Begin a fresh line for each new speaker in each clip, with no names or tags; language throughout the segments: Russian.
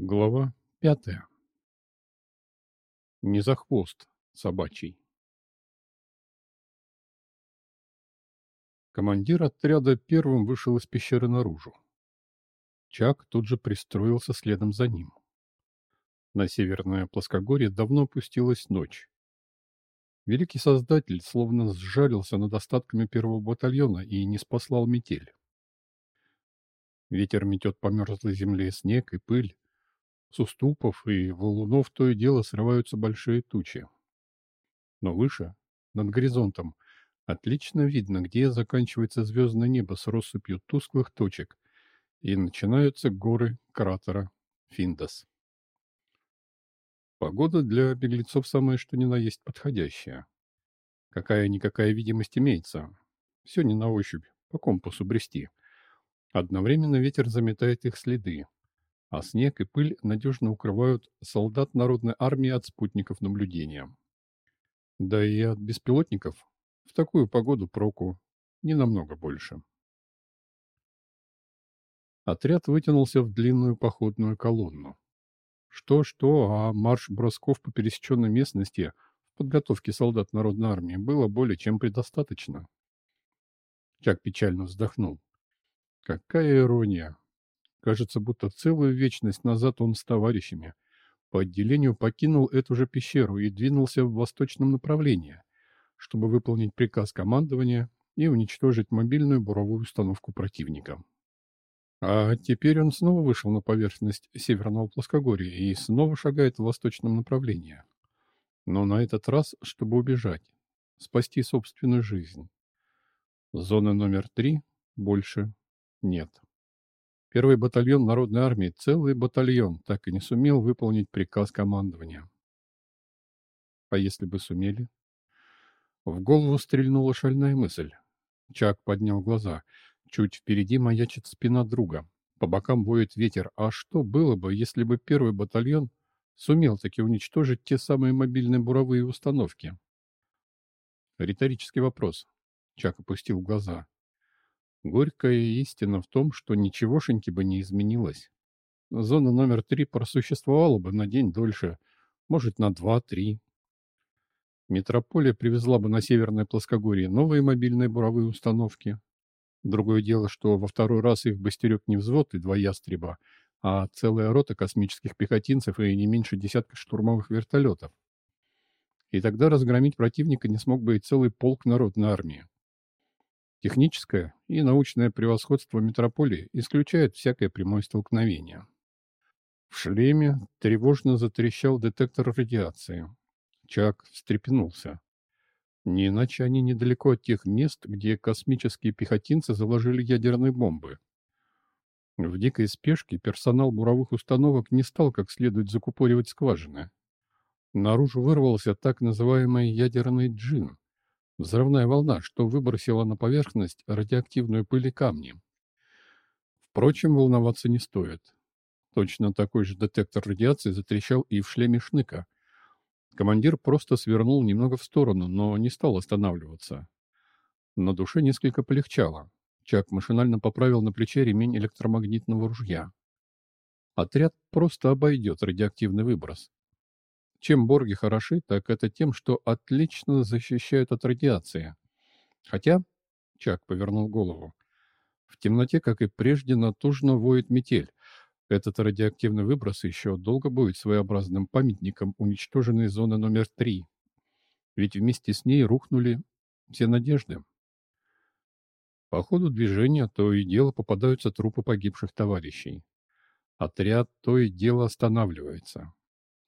Глава пятая. Не за хвост собачий. Командир отряда первым вышел из пещеры наружу. Чак тут же пристроился следом за ним. На северное плоскогорье давно опустилась ночь. Великий Создатель словно сжалился над остатками первого батальона и не спаслал метель. Ветер метет по мерзлой земле снег и пыль, с уступов и валунов то и дело срываются большие тучи. Но выше, над горизонтом, отлично видно, где заканчивается звездное небо с россыпью тусклых точек, и начинаются горы кратера Финдас. Погода для беглецов самая что ни на есть подходящая. Какая-никакая видимость имеется. Все не на ощупь, по компасу брести. Одновременно ветер заметает их следы, а снег и пыль надежно укрывают солдат народной армии от спутников наблюдения. Да и от беспилотников в такую погоду проку не намного больше. Отряд вытянулся в длинную походную колонну. Что-что, а марш бросков по пересеченной местности в подготовке солдат народной армии было более чем предостаточно. Чак печально вздохнул. Какая ирония! Кажется, будто целую вечность назад он с товарищами по отделению покинул эту же пещеру и двинулся в восточном направлении, чтобы выполнить приказ командования и уничтожить мобильную буровую установку противника. А теперь он снова вышел на поверхность Северного плоскогорья и снова шагает в восточном направлении. Но на этот раз, чтобы убежать, спасти собственную жизнь. Зоны номер три больше нет. Первый батальон Народной армии, целый батальон, так и не сумел выполнить приказ командования. А если бы сумели? В голову стрельнула шальная мысль. Чак поднял глаза. Чуть впереди маячит спина друга. По бокам воет ветер. А что было бы, если бы первый батальон сумел таки уничтожить те самые мобильные буровые установки? Риторический вопрос. Чак опустил глаза. Горькая истина в том, что ничегошеньки бы не изменилось. Зона номер три просуществовала бы на день дольше, может, на два-три. Метрополия привезла бы на Северное плоскогорье новые мобильные буровые установки. Другое дело, что во второй раз их бы не взвод и два ястреба, а целая рота космических пехотинцев и не меньше десятка штурмовых вертолетов. И тогда разгромить противника не смог бы и целый полк народной армии. Техническое и научное превосходство метрополии исключает всякое прямое столкновение. В шлеме тревожно затрещал детектор радиации. Чак встрепенулся. Не иначе они недалеко от тех мест, где космические пехотинцы заложили ядерные бомбы. В дикой спешке персонал буровых установок не стал как следует закупоривать скважины. Наружу вырвался так называемый ядерный джин, взрывная волна, что выбросила на поверхность радиоактивную пыль и камни. Впрочем, волноваться не стоит. Точно такой же детектор радиации затрещал и в шлеме Шныка. Командир просто свернул немного в сторону, но не стал останавливаться. На душе несколько полегчало. Чак машинально поправил на плече ремень электромагнитного ружья. Отряд просто обойдет радиоактивный выброс. Чем борги хороши, так это тем, что отлично защищают от радиации. Хотя, Чак повернул голову, в темноте, как и прежде, натужно воет метель. Этот радиоактивный выброс еще долго будет своеобразным памятником уничтоженной зоны номер три. Ведь вместе с ней рухнули все надежды. По ходу движения то и дело попадаются трупы погибших товарищей. Отряд то и дело останавливается.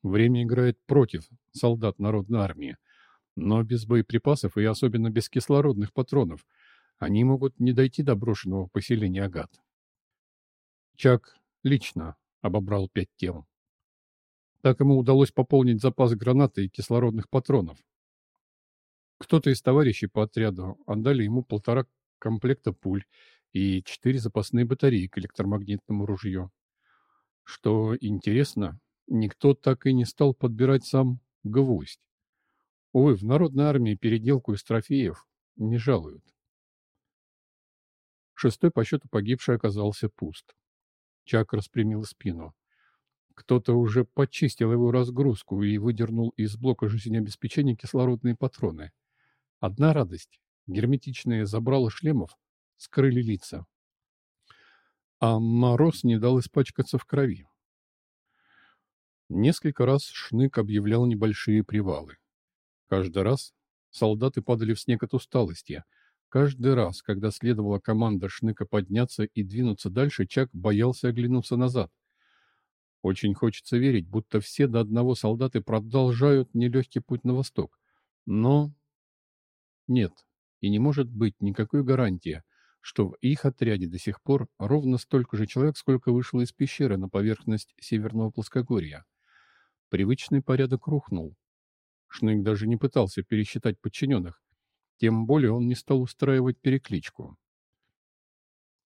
Время играет против солдат Народной армии, но без боеприпасов и особенно без кислородных патронов они могут не дойти до брошенного поселения Агат. Чак лично обобрал пять тел. Так ему удалось пополнить запас гранаты и кислородных патронов. Кто-то из товарищей по отряду отдали ему полтора комплекта пуль и четыре запасные батареи к электромагнитному ружью. Что интересно, никто так и не стал подбирать сам гвоздь. Увы, в народной армии переделку из трофеев не жалуют. Шестой по счету погибший оказался пуст. Чак распрямил спину. Кто-то уже почистил его разгрузку и выдернул из блока жизнеобеспечения кислородные патроны. Одна радость — герметичные забрала шлемов скрыли лица. А мороз не дал испачкаться в крови. Несколько раз Шнык объявлял небольшие привалы. Каждый раз солдаты падали в снег от усталости. Каждый раз, когда следовала команда Шныка подняться и двинуться дальше, Чак боялся оглянуться назад. Очень хочется верить, будто все до одного солдаты продолжают нелегкий путь на восток. Но нет, и не может быть никакой гарантии, что в их отряде до сих пор ровно столько же человек, сколько вышло из пещеры на поверхность Северного плоскогорья. Привычный порядок рухнул. Шнык даже не пытался пересчитать подчиненных, тем более он не стал устраивать перекличку.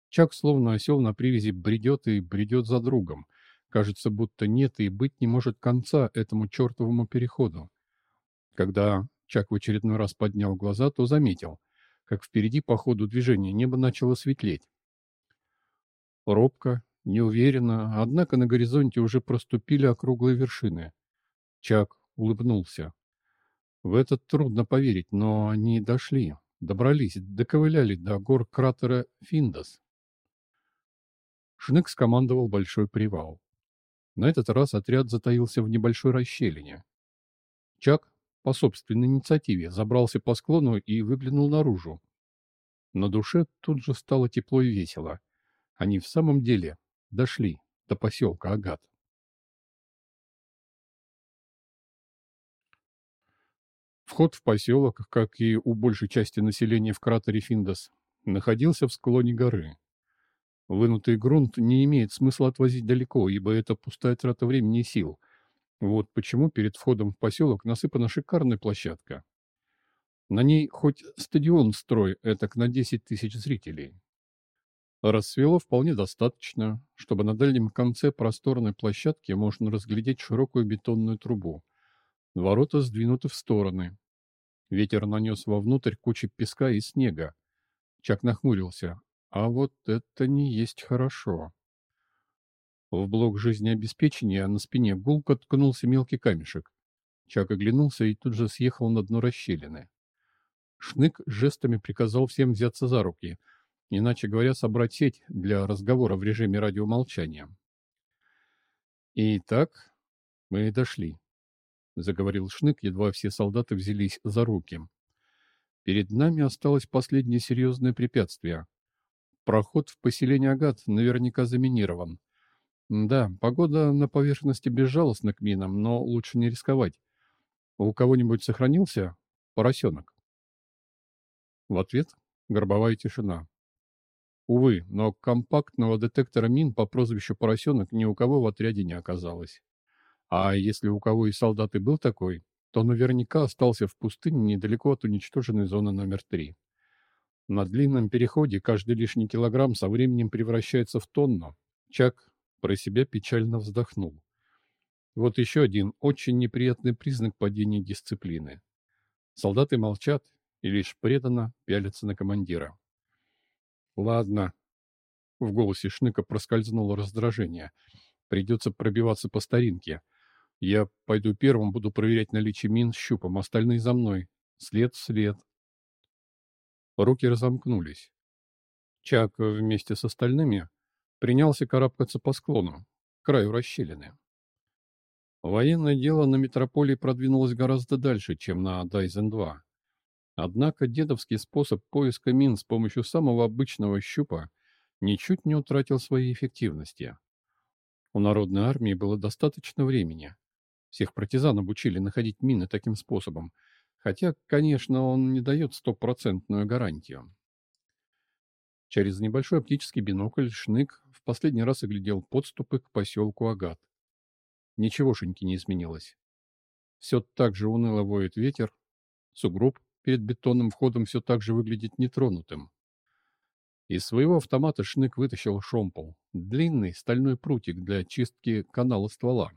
Чак, словно осел на привязи, бредет и бредет за другом. Кажется, будто нет и быть не может конца этому чертовому переходу. Когда Чак в очередной раз поднял глаза, то заметил, как впереди по ходу движения небо начало светлеть. Робко, неуверенно, однако на горизонте уже проступили округлые вершины. Чак улыбнулся. В это трудно поверить, но они дошли, добрались, доковыляли до гор кратера Финдас. Шнык скомандовал большой привал. На этот раз отряд затаился в небольшой расщелине. Чак по собственной инициативе забрался по склону и выглянул наружу. На душе тут же стало тепло и весело. Они в самом деле дошли до поселка Агат. Вход в поселок, как и у большей части населения в кратере Финдос, находился в склоне горы. Вынутый грунт не имеет смысла отвозить далеко, ибо это пустая трата времени и сил – вот почему перед входом в поселок насыпана шикарная площадка. На ней хоть стадион строй, этак на 10 тысяч зрителей. Рассвело вполне достаточно, чтобы на дальнем конце просторной площадки можно разглядеть широкую бетонную трубу. Ворота сдвинуты в стороны. Ветер нанес вовнутрь кучи песка и снега. Чак нахмурился. А вот это не есть хорошо. В блок жизнеобеспечения на спине гулко ткнулся мелкий камешек. Чак оглянулся и тут же съехал на дно расщелины. Шнык жестами приказал всем взяться за руки, иначе говоря, собрать сеть для разговора в режиме радиомолчания. «Итак, мы дошли», — заговорил Шнык, едва все солдаты взялись за руки. «Перед нами осталось последнее серьезное препятствие. Проход в поселение Агат наверняка заминирован. Да, погода на поверхности безжалостна к минам, но лучше не рисковать. У кого-нибудь сохранился поросенок? В ответ горбовая тишина. Увы, но компактного детектора мин по прозвищу «Поросенок» ни у кого в отряде не оказалось. А если у кого и солдат и был такой, то наверняка остался в пустыне недалеко от уничтоженной зоны номер три. На длинном переходе каждый лишний килограмм со временем превращается в тонну. Чак про себя печально вздохнул. Вот еще один очень неприятный признак падения дисциплины. Солдаты молчат и лишь преданно пялятся на командира. «Ладно». В голосе Шныка проскользнуло раздражение. «Придется пробиваться по старинке. Я пойду первым, буду проверять наличие мин щупом, остальные за мной. След в след». Руки разомкнулись. Чак вместе с остальными принялся карабкаться по склону, к краю расщелины. Военное дело на метрополии продвинулось гораздо дальше, чем на Дайзен-2. Однако дедовский способ поиска мин с помощью самого обычного щупа ничуть не утратил своей эффективности. У народной армии было достаточно времени. Всех партизан обучили находить мины таким способом, хотя, конечно, он не дает стопроцентную гарантию. Через небольшой оптический бинокль Шнык в последний раз оглядел подступы к поселку Агат. Ничегошеньки не изменилось. Все так же уныло воет ветер, сугроб перед бетонным входом все так же выглядит нетронутым. Из своего автомата Шнык вытащил шомпол, длинный стальной прутик для чистки канала ствола.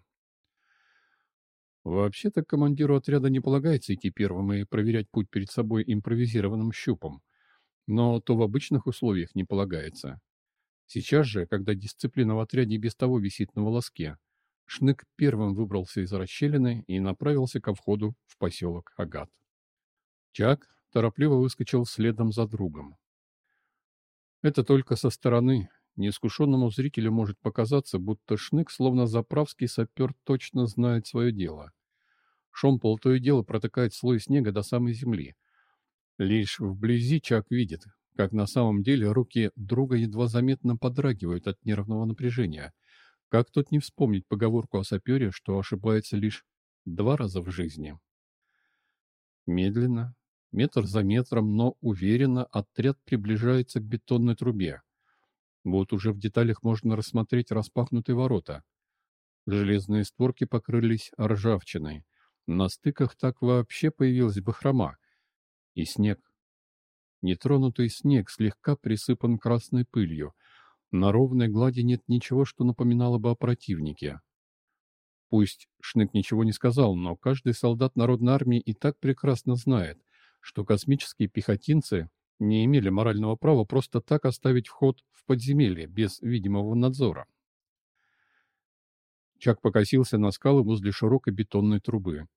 Вообще-то командиру отряда не полагается идти первым и проверять путь перед собой импровизированным щупом но то в обычных условиях не полагается. Сейчас же, когда дисциплина в отряде без того висит на волоске, Шнык первым выбрался из расщелины и направился ко входу в поселок Агат. Чак торопливо выскочил следом за другом. Это только со стороны. Неискушенному зрителю может показаться, будто Шнык, словно заправский сапер, точно знает свое дело. Шомпол то и дело протыкает слой снега до самой земли. Лишь вблизи Чак видит, как на самом деле руки друга едва заметно подрагивают от нервного напряжения. Как тут не вспомнить поговорку о сапере, что ошибается лишь два раза в жизни? Медленно, Метр за метром, но уверенно отряд приближается к бетонной трубе. Вот уже в деталях можно рассмотреть распахнутые ворота. Железные створки покрылись ржавчиной. На стыках так вообще появилась бахрома. И снег. Нетронутый снег слегка присыпан красной пылью. На ровной глади нет ничего, что напоминало бы о противнике. Пусть Шнык ничего не сказал, но каждый солдат народной армии и так прекрасно знает, что космические пехотинцы не имели морального права просто так оставить вход в подземелье без видимого надзора. Чак покосился на скалы возле широкой бетонной трубы.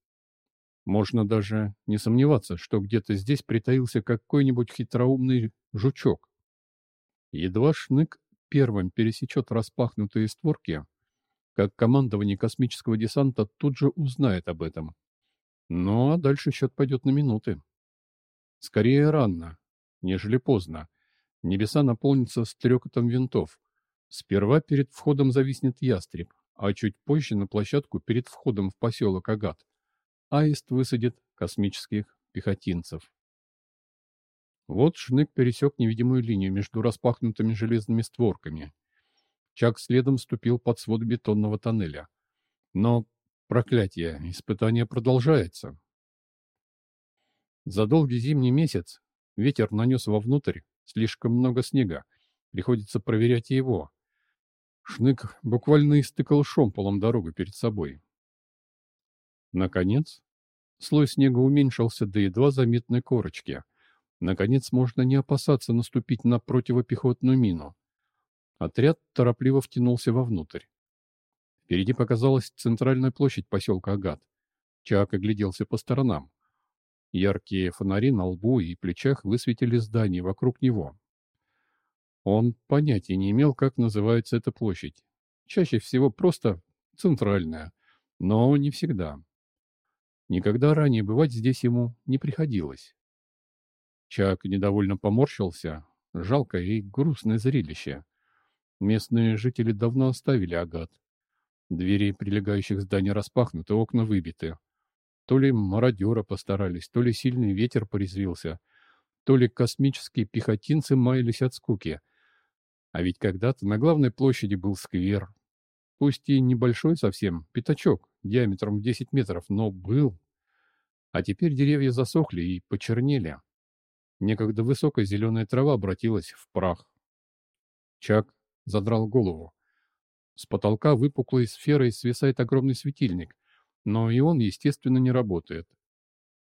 Можно даже не сомневаться, что где-то здесь притаился какой-нибудь хитроумный жучок. Едва Шнык первым пересечет распахнутые створки, как командование космического десанта тут же узнает об этом. Ну а дальше счет пойдет на минуты. Скорее рано, нежели поздно. Небеса наполнятся стрекотом винтов. Сперва перед входом зависнет ястреб, а чуть позже на площадку перед входом в поселок Агат аист высадит космических пехотинцев. Вот Шнык пересек невидимую линию между распахнутыми железными створками. Чак следом ступил под свод бетонного тоннеля. Но, проклятие, испытание продолжается. За долгий зимний месяц ветер нанес вовнутрь слишком много снега. Приходится проверять его. Шнык буквально истыкал шомполом дорогу перед собой. Наконец, слой снега уменьшился до едва заметной корочки. Наконец, можно не опасаться наступить на противопехотную мину. Отряд торопливо втянулся вовнутрь. Впереди показалась центральная площадь поселка Агат. Чак огляделся по сторонам. Яркие фонари на лбу и плечах высветили здания вокруг него. Он понятия не имел, как называется эта площадь. Чаще всего просто центральная, но не всегда. Никогда ранее бывать здесь ему не приходилось. Чак недовольно поморщился. Жалкое и грустное зрелище. Местные жители давно оставили Агат. Двери прилегающих зданий распахнуты, окна выбиты. То ли мародера постарались, то ли сильный ветер порезвился, то ли космические пехотинцы маялись от скуки. А ведь когда-то на главной площади был сквер. Пусть и небольшой совсем, пятачок, диаметром в 10 метров, но был. А теперь деревья засохли и почернели. Некогда высокая зеленая трава обратилась в прах. Чак задрал голову. С потолка выпуклой сферой свисает огромный светильник, но и он, естественно, не работает.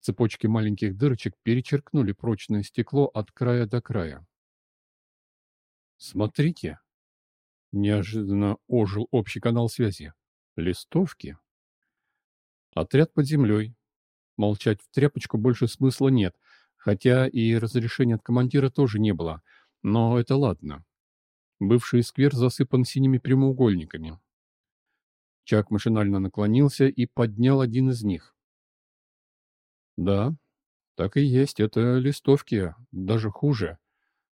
Цепочки маленьких дырочек перечеркнули прочное стекло от края до края. «Смотрите!» Неожиданно ожил общий канал связи. «Листовки?» Отряд под землей. Молчать в тряпочку больше смысла нет, хотя и разрешения от командира тоже не было. Но это ладно. Бывший сквер засыпан синими прямоугольниками. Чак машинально наклонился и поднял один из них. Да, так и есть, это листовки, даже хуже.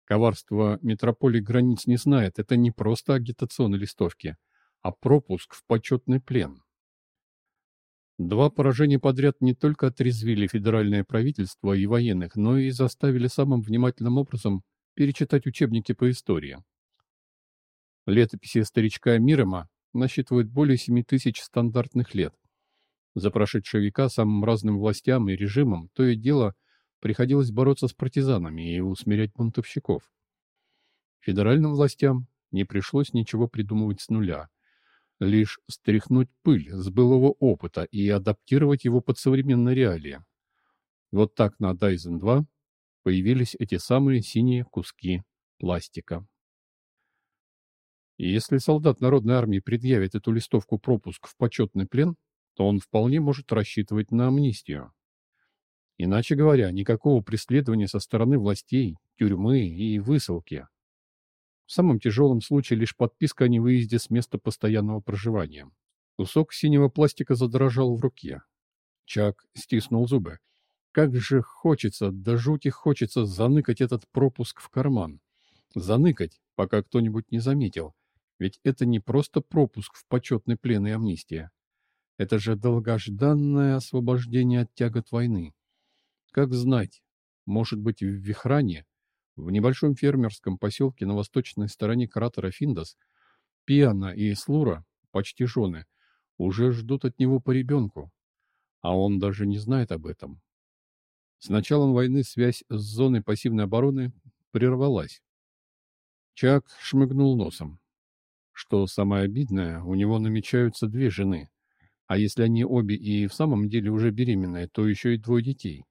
Коварство метрополии границ не знает, это не просто агитационные листовки, а пропуск в почетный плен. Два поражения подряд не только отрезвили федеральное правительство и военных, но и заставили самым внимательным образом перечитать учебники по истории. Летописи старичка Мирома насчитывает более 7 тысяч стандартных лет. За прошедшие века самым разным властям и режимам то и дело приходилось бороться с партизанами и усмирять бунтовщиков. Федеральным властям не пришлось ничего придумывать с нуля, лишь стряхнуть пыль с былого опыта и адаптировать его под современные реалии. Вот так на Дайзен-2 появились эти самые синие куски пластика. И если солдат Народной армии предъявит эту листовку пропуск в почетный плен, то он вполне может рассчитывать на амнистию. Иначе говоря, никакого преследования со стороны властей, тюрьмы и высылки. В самом тяжелом случае лишь подписка о невыезде с места постоянного проживания. Кусок синего пластика задрожал в руке. Чак стиснул зубы. Как же хочется, да жути хочется заныкать этот пропуск в карман. Заныкать, пока кто-нибудь не заметил. Ведь это не просто пропуск в почетный плен и амнистия. Это же долгожданное освобождение от тягот войны. Как знать, может быть, в Вихране, в небольшом фермерском поселке на восточной стороне кратера Финдос, Пиана и Слура, почти жены, уже ждут от него по ребенку, а он даже не знает об этом. С началом войны связь с зоной пассивной обороны прервалась. Чак шмыгнул носом. Что самое обидное, у него намечаются две жены. А если они обе и в самом деле уже беременные, то еще и двое детей.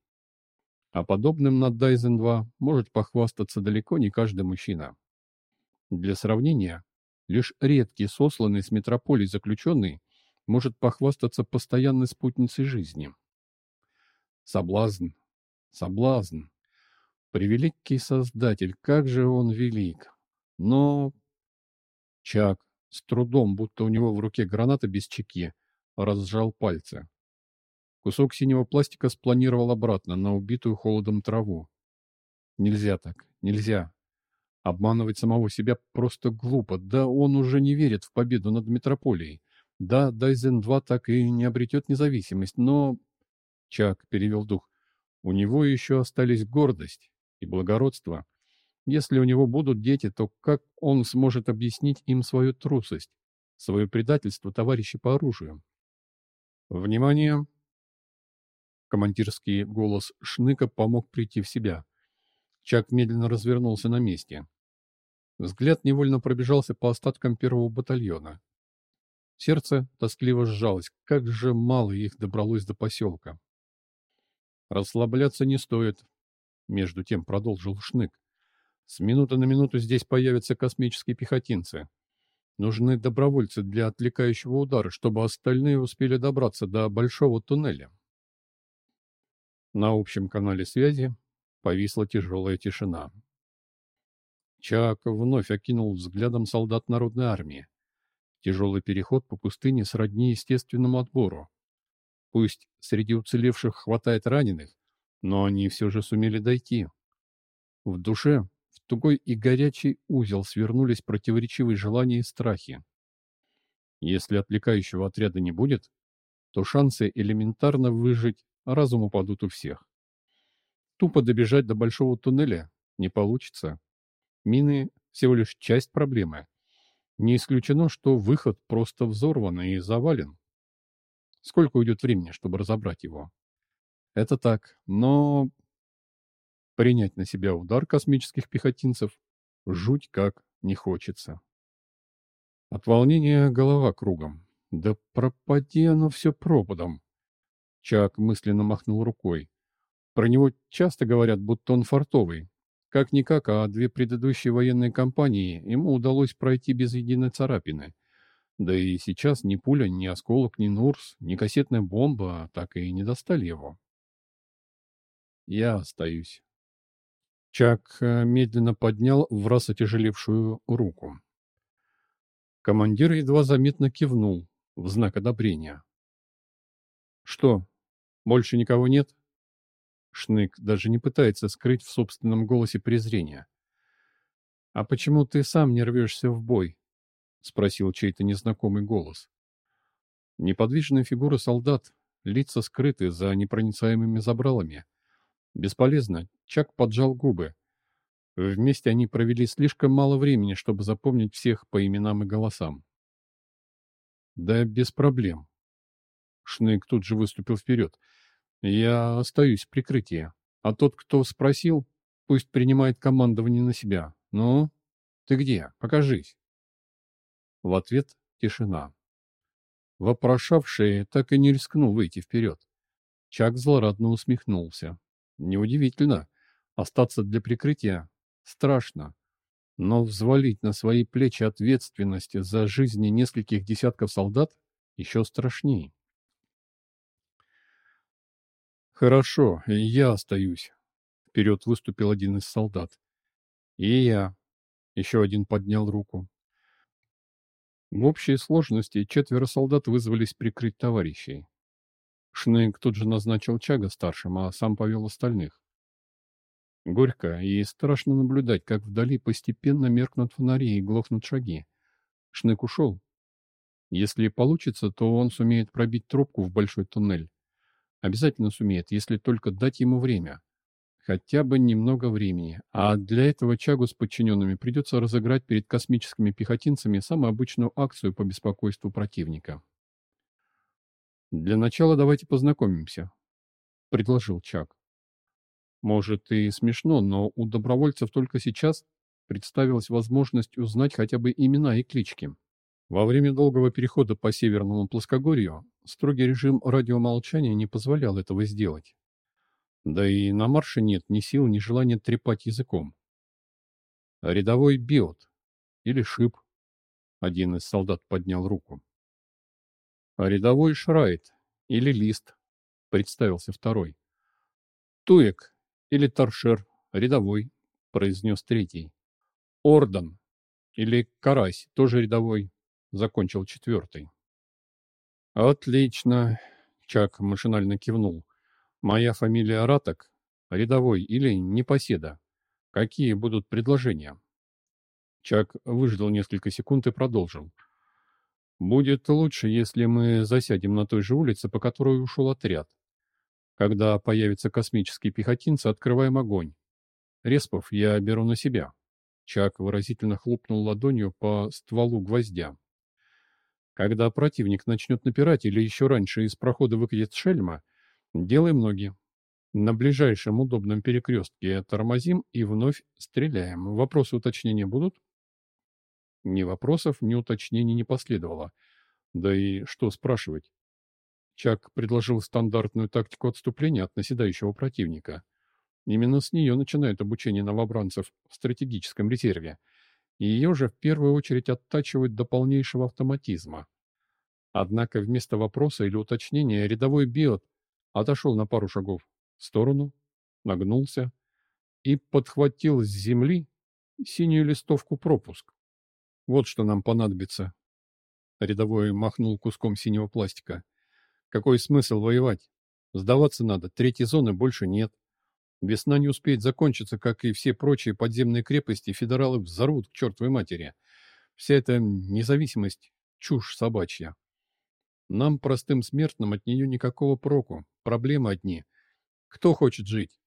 А подобным на Дайзен-2 может похвастаться далеко не каждый мужчина. Для сравнения, лишь редкий сосланный с метрополии заключенный может похвастаться постоянной спутницей жизни. Соблазн, соблазн. Превеликий Создатель, как же он велик! Но Чак, с трудом, будто у него в руке граната без чеки, разжал пальцы. Кусок синего пластика спланировал обратно на убитую холодом траву. Нельзя так, нельзя. Обманывать самого себя просто глупо. Да он уже не верит в победу над метрополией. Да, Дайзен-2 так и не обретет независимость, но... Чак перевел дух. У него еще остались гордость и благородство. Если у него будут дети, то как он сможет объяснить им свою трусость, свое предательство товарища по оружию? Внимание! Командирский голос Шныка помог прийти в себя. Чак медленно развернулся на месте. Взгляд невольно пробежался по остаткам первого батальона. Сердце тоскливо сжалось. Как же мало их добралось до поселка. Расслабляться не стоит, между тем продолжил Шнык. С минуты на минуту здесь появятся космические пехотинцы. Нужны добровольцы для отвлекающего удара, чтобы остальные успели добраться до большого туннеля. На общем канале связи повисла тяжелая тишина. Чак вновь окинул взглядом солдат народной армии. Тяжелый переход по пустыне сродни естественному отбору. Пусть среди уцелевших хватает раненых, но они все же сумели дойти. В душе тугой и горячий узел свернулись противоречивые желания и страхи. Если отвлекающего отряда не будет, то шансы элементарно выжить разум упадут у всех. Тупо добежать до большого туннеля не получится. Мины всего лишь часть проблемы. Не исключено, что выход просто взорван и завален. Сколько уйдет времени, чтобы разобрать его? Это так, но Принять на себя удар космических пехотинцев жуть как не хочется. От волнения голова кругом. Да пропади оно все пропадом. Чак мысленно махнул рукой. Про него часто говорят, будто он фартовый. Как-никак, а две предыдущие военные кампании ему удалось пройти без единой царапины. Да и сейчас ни пуля, ни осколок, ни Нурс, ни кассетная бомба так и не достали его. Я остаюсь. Чак э, медленно поднял в раз отяжелевшую руку. Командир едва заметно кивнул в знак одобрения. «Что, больше никого нет?» Шнык даже не пытается скрыть в собственном голосе презрение. «А почему ты сам не рвешься в бой?» — спросил чей-то незнакомый голос. Неподвижная фигура солдат, лица скрыты за непроницаемыми забралами. Бесполезно, Чак поджал губы. Вместе они провели слишком мало времени, чтобы запомнить всех по именам и голосам. Да без проблем. Шнык тут же выступил вперед. Я остаюсь в прикрытии. А тот, кто спросил, пусть принимает командование на себя. Ну, ты где? Покажись. В ответ тишина. Вопрошавший так и не рискнул выйти вперед. Чак злорадно усмехнулся. Неудивительно. Остаться для прикрытия страшно. Но взвалить на свои плечи ответственность за жизни нескольких десятков солдат еще страшнее. «Хорошо, я остаюсь», — вперед выступил один из солдат. «И я», — еще один поднял руку. В общей сложности четверо солдат вызвались прикрыть товарищей. Шнейк тут же назначил Чага старшим, а сам повел остальных. Горько и страшно наблюдать, как вдали постепенно меркнут фонари и глохнут шаги. Шнек ушел. Если получится, то он сумеет пробить трубку в большой туннель. Обязательно сумеет, если только дать ему время. Хотя бы немного времени. А для этого Чагу с подчиненными придется разыграть перед космическими пехотинцами самую обычную акцию по беспокойству противника. «Для начала давайте познакомимся», — предложил Чак. Может и смешно, но у добровольцев только сейчас представилась возможность узнать хотя бы имена и клички. Во время долгого перехода по Северному плоскогорью строгий режим радиомолчания не позволял этого сделать. Да и на марше нет ни сил, ни желания трепать языком. Рядовой биот или шип. Один из солдат поднял руку. Рядовой Шрайт или Лист, представился второй. Туек или Торшер, рядовой, произнес третий. Ордан или Карась, тоже рядовой, закончил четвертый. Отлично, Чак машинально кивнул. Моя фамилия Раток, рядовой или непоседа. Какие будут предложения? Чак выждал несколько секунд и продолжил. Будет лучше, если мы засядем на той же улице, по которой ушел отряд. Когда появятся космические пехотинцы, открываем огонь. Респов я беру на себя. Чак выразительно хлопнул ладонью по стволу гвоздя. Когда противник начнет напирать или еще раньше из прохода выкатит шельма, делаем ноги. На ближайшем удобном перекрестке тормозим и вновь стреляем. Вопросы уточнения будут? Ни вопросов, ни уточнений не последовало. Да и что спрашивать? Чак предложил стандартную тактику отступления от наседающего противника. Именно с нее начинают обучение новобранцев в стратегическом резерве, и ее же в первую очередь оттачивают до полнейшего автоматизма. Однако вместо вопроса или уточнения рядовой биот отошел на пару шагов в сторону, нагнулся и подхватил с земли синюю листовку пропуск. Вот что нам понадобится. Рядовой махнул куском синего пластика. Какой смысл воевать? Сдаваться надо, третьей зоны больше нет. Весна не успеет закончиться, как и все прочие подземные крепости, федералы взорвут к чертовой матери. Вся эта независимость — чушь собачья. Нам, простым смертным, от нее никакого проку. Проблемы одни. Кто хочет жить?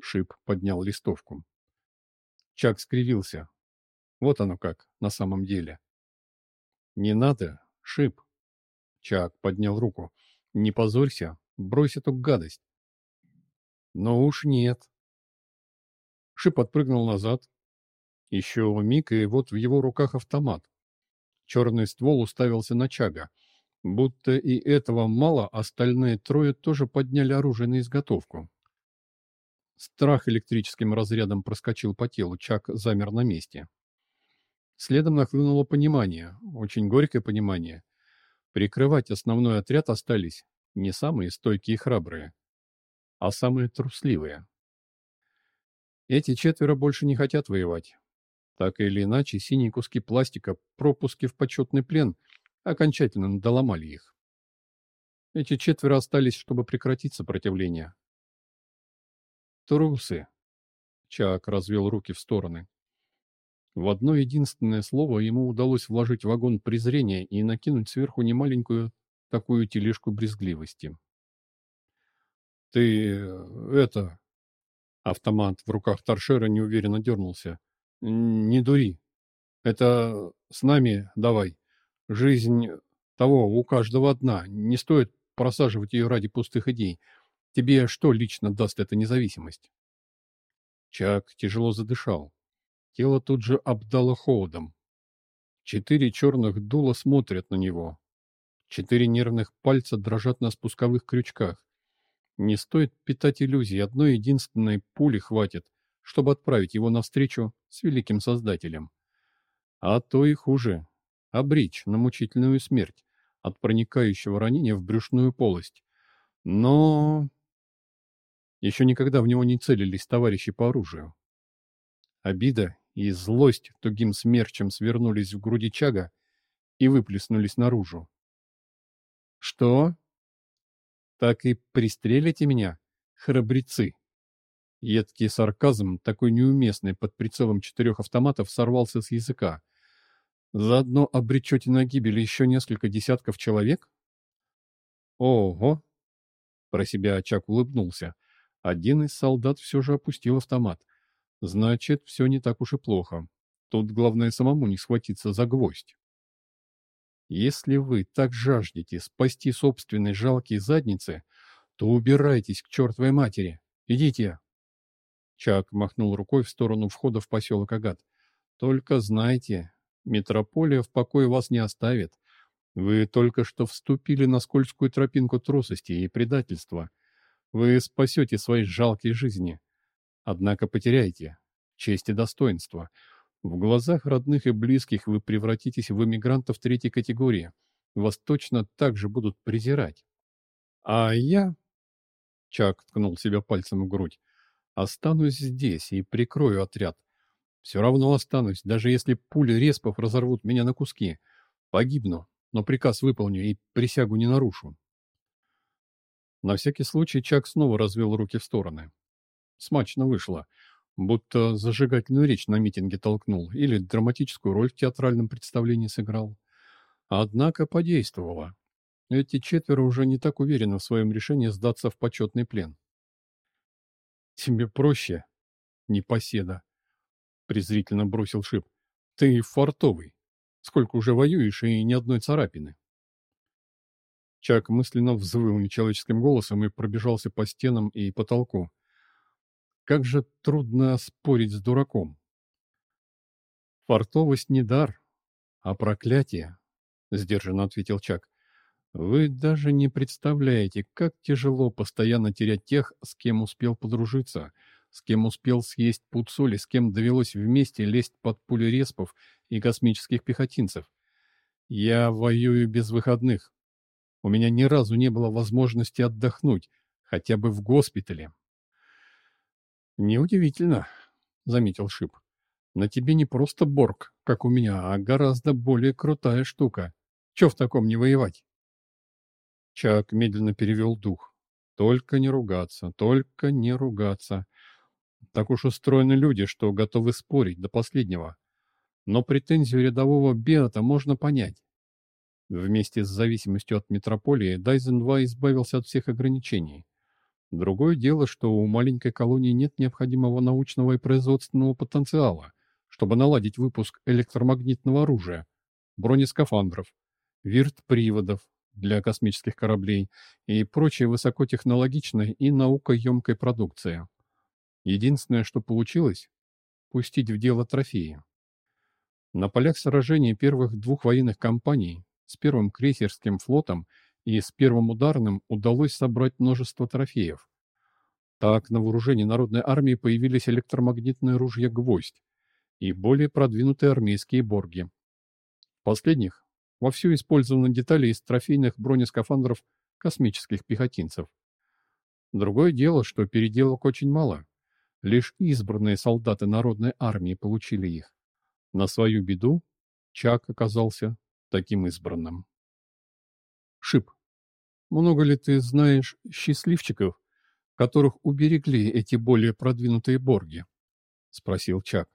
Шип поднял листовку. Чак скривился. Вот оно как, на самом деле. Не надо, Шип. Чак поднял руку. Не позорься, брось эту гадость. Но уж нет. Шип отпрыгнул назад. Еще миг, и вот в его руках автомат. Черный ствол уставился на Чага. Будто и этого мало, остальные трое тоже подняли оружие на изготовку. Страх электрическим разрядом проскочил по телу, Чак замер на месте. Следом нахлынуло понимание, очень горькое понимание. Прикрывать основной отряд остались не самые стойкие и храбрые, а самые трусливые. Эти четверо больше не хотят воевать. Так или иначе, синие куски пластика, пропуски в почетный плен окончательно доломали их. Эти четверо остались, чтобы прекратить сопротивление. Трусы. Чак развел руки в стороны. В одно единственное слово ему удалось вложить вагон презрения и накинуть сверху немаленькую такую тележку брезгливости. «Ты... это...» Автомат в руках торшера неуверенно дернулся. «Не дури. Это с нами давай. Жизнь того у каждого одна. Не стоит просаживать ее ради пустых идей. Тебе что лично даст эта независимость?» Чак тяжело задышал. Тело тут же обдало холодом. Четыре черных дула смотрят на него. Четыре нервных пальца дрожат на спусковых крючках. Не стоит питать иллюзий, одной единственной пули хватит, чтобы отправить его навстречу с великим Создателем. А то и хуже — обречь на мучительную смерть от проникающего ранения в брюшную полость. Но... Еще никогда в него не целились товарищи по оружию. Обида и злость тугим смерчем свернулись в груди Чага и выплеснулись наружу. «Что? Так и пристрелите меня, храбрецы?» Едкий сарказм, такой неуместный под прицелом четырех автоматов, сорвался с языка. «Заодно обречете на гибель еще несколько десятков человек?» «Ого!» Про себя Чак улыбнулся. Один из солдат все же опустил автомат. Значит, все не так уж и плохо. Тут главное самому не схватиться за гвоздь. Если вы так жаждете спасти собственные жалкие задницы, то убирайтесь к чертовой матери. Идите. Чак махнул рукой в сторону входа в поселок Агат. Только знайте, метрополия в покое вас не оставит. Вы только что вступили на скользкую тропинку трусости и предательства. Вы спасете свои жалкие жизни. Однако потеряете честь и достоинство. В глазах родных и близких вы превратитесь в эмигрантов третьей категории. Вас точно так же будут презирать. А я... Чак ткнул себя пальцем в грудь. Останусь здесь и прикрою отряд. Все равно останусь, даже если пули респов разорвут меня на куски. Погибну, но приказ выполню и присягу не нарушу. На всякий случай Чак снова развел руки в стороны. Смачно вышло, будто зажигательную речь на митинге толкнул или драматическую роль в театральном представлении сыграл. Однако подействовало. Эти четверо уже не так уверены в своем решении сдаться в почетный плен. «Тебе проще, непоседа», — презрительно бросил Шип. «Ты фартовый. Сколько уже воюешь и ни одной царапины». Чак мысленно взвыл нечеловеческим голосом и пробежался по стенам и потолку. Как же трудно спорить с дураком. «Фартовость не дар, а проклятие», — сдержанно ответил Чак. «Вы даже не представляете, как тяжело постоянно терять тех, с кем успел подружиться, с кем успел съесть пуд соли, с кем довелось вместе лезть под пули респов и космических пехотинцев. Я воюю без выходных, у меня ни разу не было возможности отдохнуть, хотя бы в госпитале. «Неудивительно», — заметил Шип. «На тебе не просто Борг, как у меня, а гораздо более крутая штука. Че в таком не воевать?» Чак медленно перевел дух. «Только не ругаться, только не ругаться. Так уж устроены люди, что готовы спорить до последнего. Но претензию рядового Беата можно понять. Вместе с зависимостью от метрополии Дайзен-2 избавился от всех ограничений. Другое дело, что у маленькой колонии нет необходимого научного и производственного потенциала, чтобы наладить выпуск электромагнитного оружия, бронескафандров, вирт-приводов для космических кораблей и прочей высокотехнологичной и наукоемкой продукции. Единственное, что получилось – пустить в дело трофеи. На полях сражений первых двух военных кампаний с первым крейсерским флотом и с первым ударным удалось собрать множество трофеев. Так на вооружении Народной армии появились электромагнитные ружья «Гвоздь» и более продвинутые армейские «Борги». Последних вовсю использованы детали из трофейных бронескафандров космических пехотинцев. Другое дело, что переделок очень мало. Лишь избранные солдаты Народной армии получили их. На свою беду Чак оказался таким избранным. Шип, много ли ты знаешь счастливчиков, которых уберегли эти более продвинутые борги? Спросил Чак.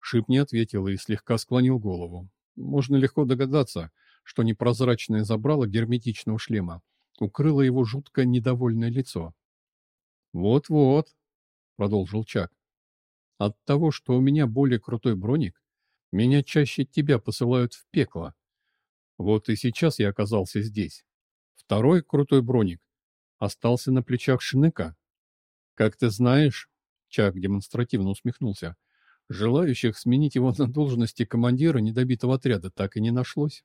Шип не ответил и слегка склонил голову. Можно легко догадаться, что непрозрачное забрало герметичного шлема укрыло его жутко недовольное лицо. «Вот-вот», — продолжил Чак, — «от того, что у меня более крутой броник, меня чаще тебя посылают в пекло, вот и сейчас я оказался здесь. Второй крутой броник остался на плечах Шныка. Как ты знаешь, Чак демонстративно усмехнулся, желающих сменить его на должности командира недобитого отряда так и не нашлось.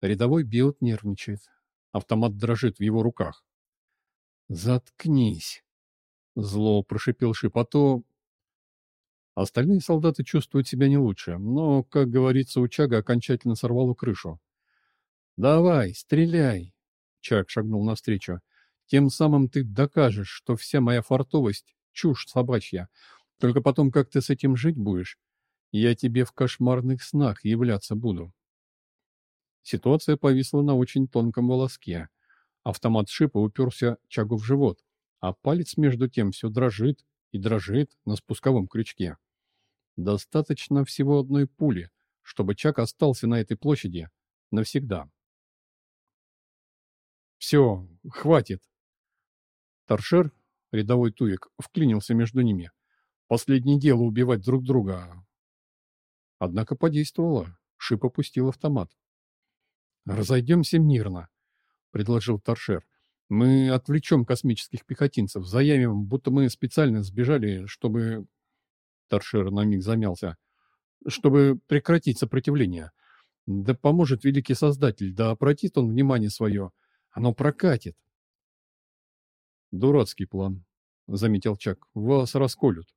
Рядовой Биот нервничает. Автомат дрожит в его руках. «Заткнись!» Зло прошипел Шип, а. Остальные солдаты чувствуют себя не лучше, но, как говорится, у Чага окончательно сорвало крышу. «Давай, стреляй!» Чаг шагнул навстречу. «Тем самым ты докажешь, что вся моя фартовость — чушь собачья. Только потом, как ты с этим жить будешь, я тебе в кошмарных снах являться буду». Ситуация повисла на очень тонком волоске. Автомат шипа уперся Чагу в живот, а палец между тем все дрожит и дрожит на спусковом крючке. Достаточно всего одной пули, чтобы Чак остался на этой площади навсегда. «Все, хватит!» Торшер, рядовой туик, вклинился между ними. «Последнее дело убивать друг друга». Однако подействовало. Шип опустил автомат. «Разойдемся мирно», — предложил Торшер. «Мы отвлечем космических пехотинцев, заявим, будто мы специально сбежали, чтобы...» Торшер на миг замялся. «Чтобы прекратить сопротивление. Да поможет великий Создатель, да обратит он внимание свое. Оно прокатит». «Дурацкий план», — заметил Чак. «Вас расколют».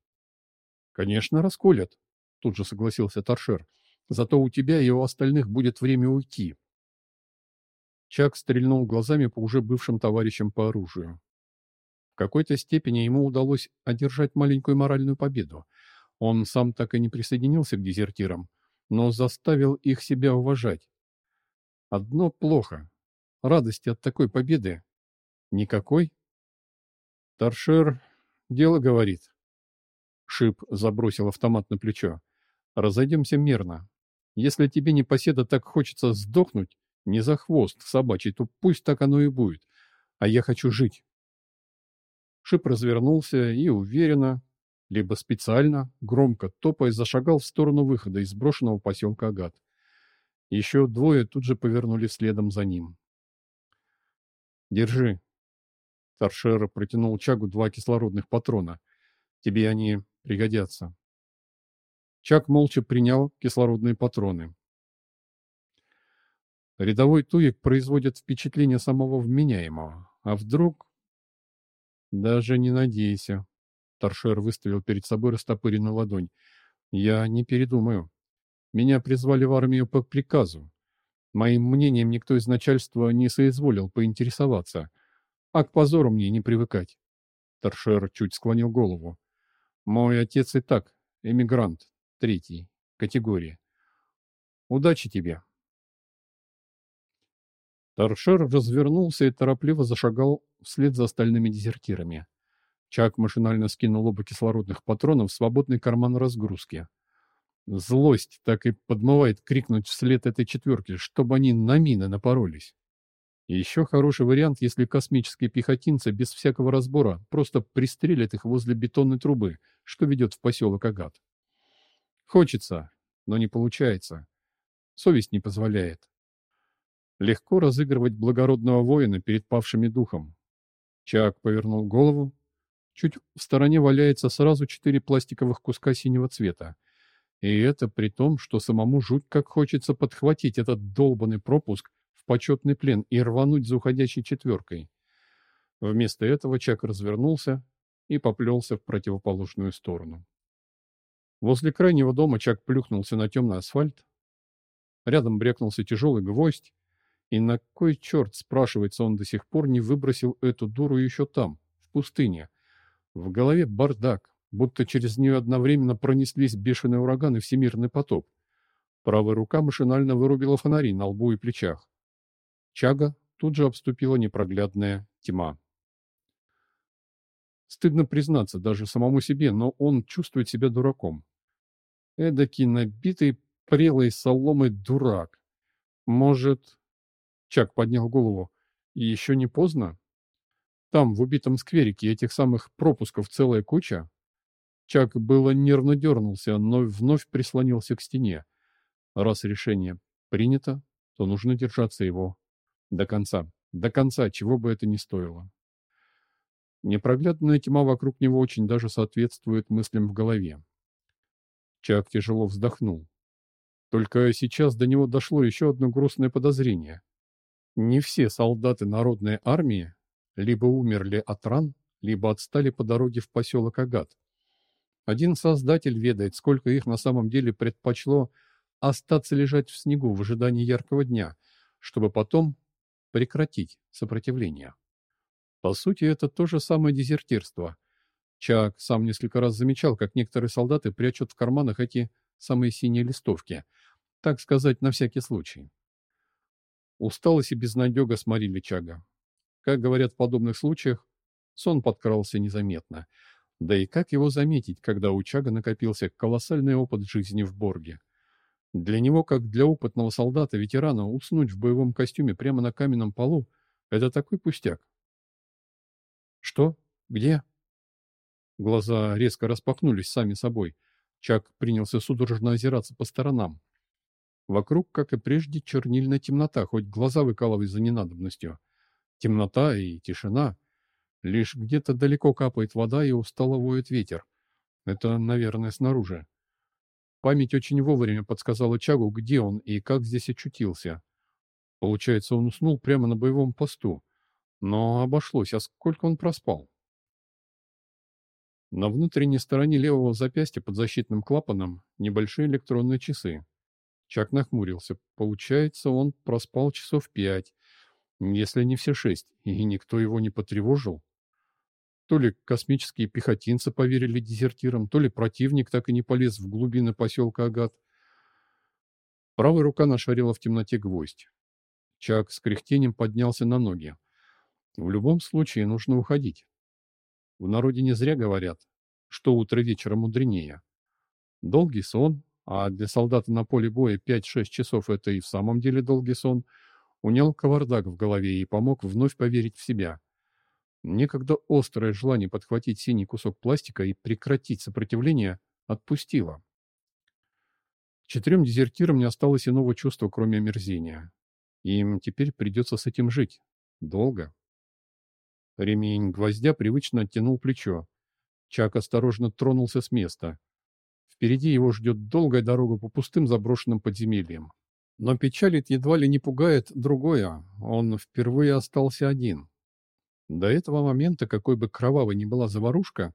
«Конечно, расколят», — тут же согласился Торшер. «Зато у тебя и у остальных будет время уйти». Чак стрельнул глазами по уже бывшим товарищам по оружию. В какой-то степени ему удалось одержать маленькую моральную победу. Он сам так и не присоединился к дезертирам, но заставил их себя уважать. Одно плохо. Радости от такой победы никакой. Торшер дело говорит. Шип забросил автомат на плечо. Разойдемся мирно. Если тебе не поседа так хочется сдохнуть, не за хвост собачий, то пусть так оно и будет. А я хочу жить. Шип развернулся и уверенно, либо специально, громко топая, зашагал в сторону выхода из брошенного поселка Агат. Еще двое тут же повернули следом за ним. «Держи». Торшер протянул Чагу два кислородных патрона. «Тебе они пригодятся». Чак молча принял кислородные патроны. Рядовой туик производит впечатление самого вменяемого. А вдруг... Даже не надейся. Торшер выставил перед собой растопыренную ладонь. Я не передумаю. Меня призвали в армию по приказу. Моим мнением никто из начальства не соизволил поинтересоваться. А к позору мне не привыкать. Торшер чуть склонил голову. Мой отец и так эмигрант, третий, категории. Удачи тебе. Торшер развернулся и торопливо зашагал вслед за остальными дезертирами. Чак машинально скинул оба кислородных патронов в свободный карман разгрузки. Злость так и подмывает крикнуть вслед этой четверки, чтобы они на мины напоролись. Еще хороший вариант, если космические пехотинцы без всякого разбора просто пристрелят их возле бетонной трубы, что ведет в поселок Агат. Хочется, но не получается. Совесть не позволяет. Легко разыгрывать благородного воина перед павшими духом. Чак повернул голову. Чуть в стороне валяется сразу четыре пластиковых куска синего цвета. И это при том, что самому жуть как хочется подхватить этот долбанный пропуск в почетный плен и рвануть за уходящей четверкой. Вместо этого Чак развернулся и поплелся в противоположную сторону. Возле крайнего дома Чак плюхнулся на темный асфальт. Рядом брекнулся тяжелый гвоздь, и на кой черт, спрашивается, он до сих пор не выбросил эту дуру еще там, в пустыне? В голове бардак, будто через нее одновременно пронеслись бешеный ураган и всемирный потоп. Правая рука машинально вырубила фонари на лбу и плечах. Чага тут же обступила непроглядная тьма. Стыдно признаться даже самому себе, но он чувствует себя дураком. Эдакий набитый прелой соломой дурак. Может, Чак поднял голову. Еще не поздно? Там, в убитом скверике, этих самых пропусков целая куча. Чак было нервно дернулся, но вновь прислонился к стене. Раз решение принято, то нужно держаться его до конца. До конца, чего бы это ни стоило. Непроглядная тьма вокруг него очень даже соответствует мыслям в голове. Чак тяжело вздохнул. Только сейчас до него дошло еще одно грустное подозрение. Не все солдаты народной армии либо умерли от ран, либо отстали по дороге в поселок Агат. Один создатель ведает, сколько их на самом деле предпочло остаться лежать в снегу в ожидании яркого дня, чтобы потом прекратить сопротивление. По сути, это то же самое дезертирство. Чак сам несколько раз замечал, как некоторые солдаты прячут в карманах эти самые синие листовки, так сказать, на всякий случай. Усталость и безнадега сморили Чага. Как говорят в подобных случаях, сон подкрался незаметно. Да и как его заметить, когда у Чага накопился колоссальный опыт жизни в Борге? Для него, как для опытного солдата-ветерана, уснуть в боевом костюме прямо на каменном полу — это такой пустяк. «Что? Где?» Глаза резко распахнулись сами собой. Чак принялся судорожно озираться по сторонам. Вокруг, как и прежде, чернильная темнота, хоть глаза выкалывай за ненадобностью. Темнота и тишина. Лишь где-то далеко капает вода и устало воет ветер. Это, наверное, снаружи. Память очень вовремя подсказала Чагу, где он и как здесь очутился. Получается, он уснул прямо на боевом посту. Но обошлось, а сколько он проспал? На внутренней стороне левого запястья под защитным клапаном небольшие электронные часы. Чак нахмурился. Получается, он проспал часов пять, если не все шесть, и никто его не потревожил. То ли космические пехотинцы поверили дезертирам, то ли противник так и не полез в глубины поселка Агат. Правая рука нашарила в темноте гвоздь. Чак с кряхтением поднялся на ноги. В любом случае нужно уходить. В народе не зря говорят, что утро вечера мудренее. Долгий сон, а для солдата на поле боя 5-6 часов это и в самом деле долгий сон, унял кавардак в голове и помог вновь поверить в себя. Некогда острое желание подхватить синий кусок пластика и прекратить сопротивление отпустило. Четырем дезертирам не осталось иного чувства, кроме омерзения. Им теперь придется с этим жить. Долго. Ремень гвоздя привычно оттянул плечо. Чак осторожно тронулся с места. Впереди его ждет долгая дорога по пустым заброшенным подземельям. Но печалит едва ли не пугает другое. Он впервые остался один. До этого момента, какой бы кровавой ни была заварушка,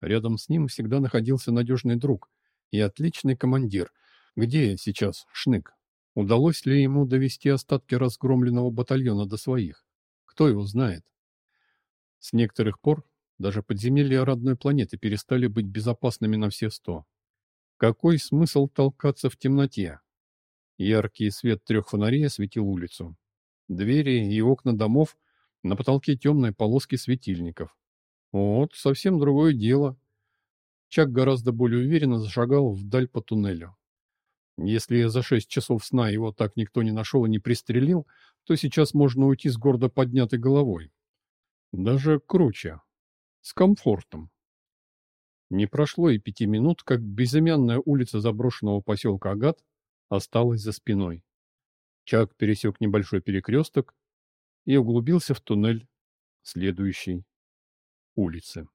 рядом с ним всегда находился надежный друг и отличный командир. Где сейчас Шнык? Удалось ли ему довести остатки разгромленного батальона до своих? Кто его знает? С некоторых пор даже подземелья родной планеты перестали быть безопасными на все сто. Какой смысл толкаться в темноте? Яркий свет трех фонарей осветил улицу. Двери и окна домов, на потолке темные полоски светильников. Вот, совсем другое дело. Чак гораздо более уверенно зашагал вдаль по туннелю. Если за шесть часов сна его так никто не нашел и не пристрелил, то сейчас можно уйти с гордо поднятой головой. Даже круче. С комфортом. Не прошло и пяти минут, как безымянная улица заброшенного поселка Агат осталась за спиной. Чак пересек небольшой перекресток и углубился в туннель следующей улицы.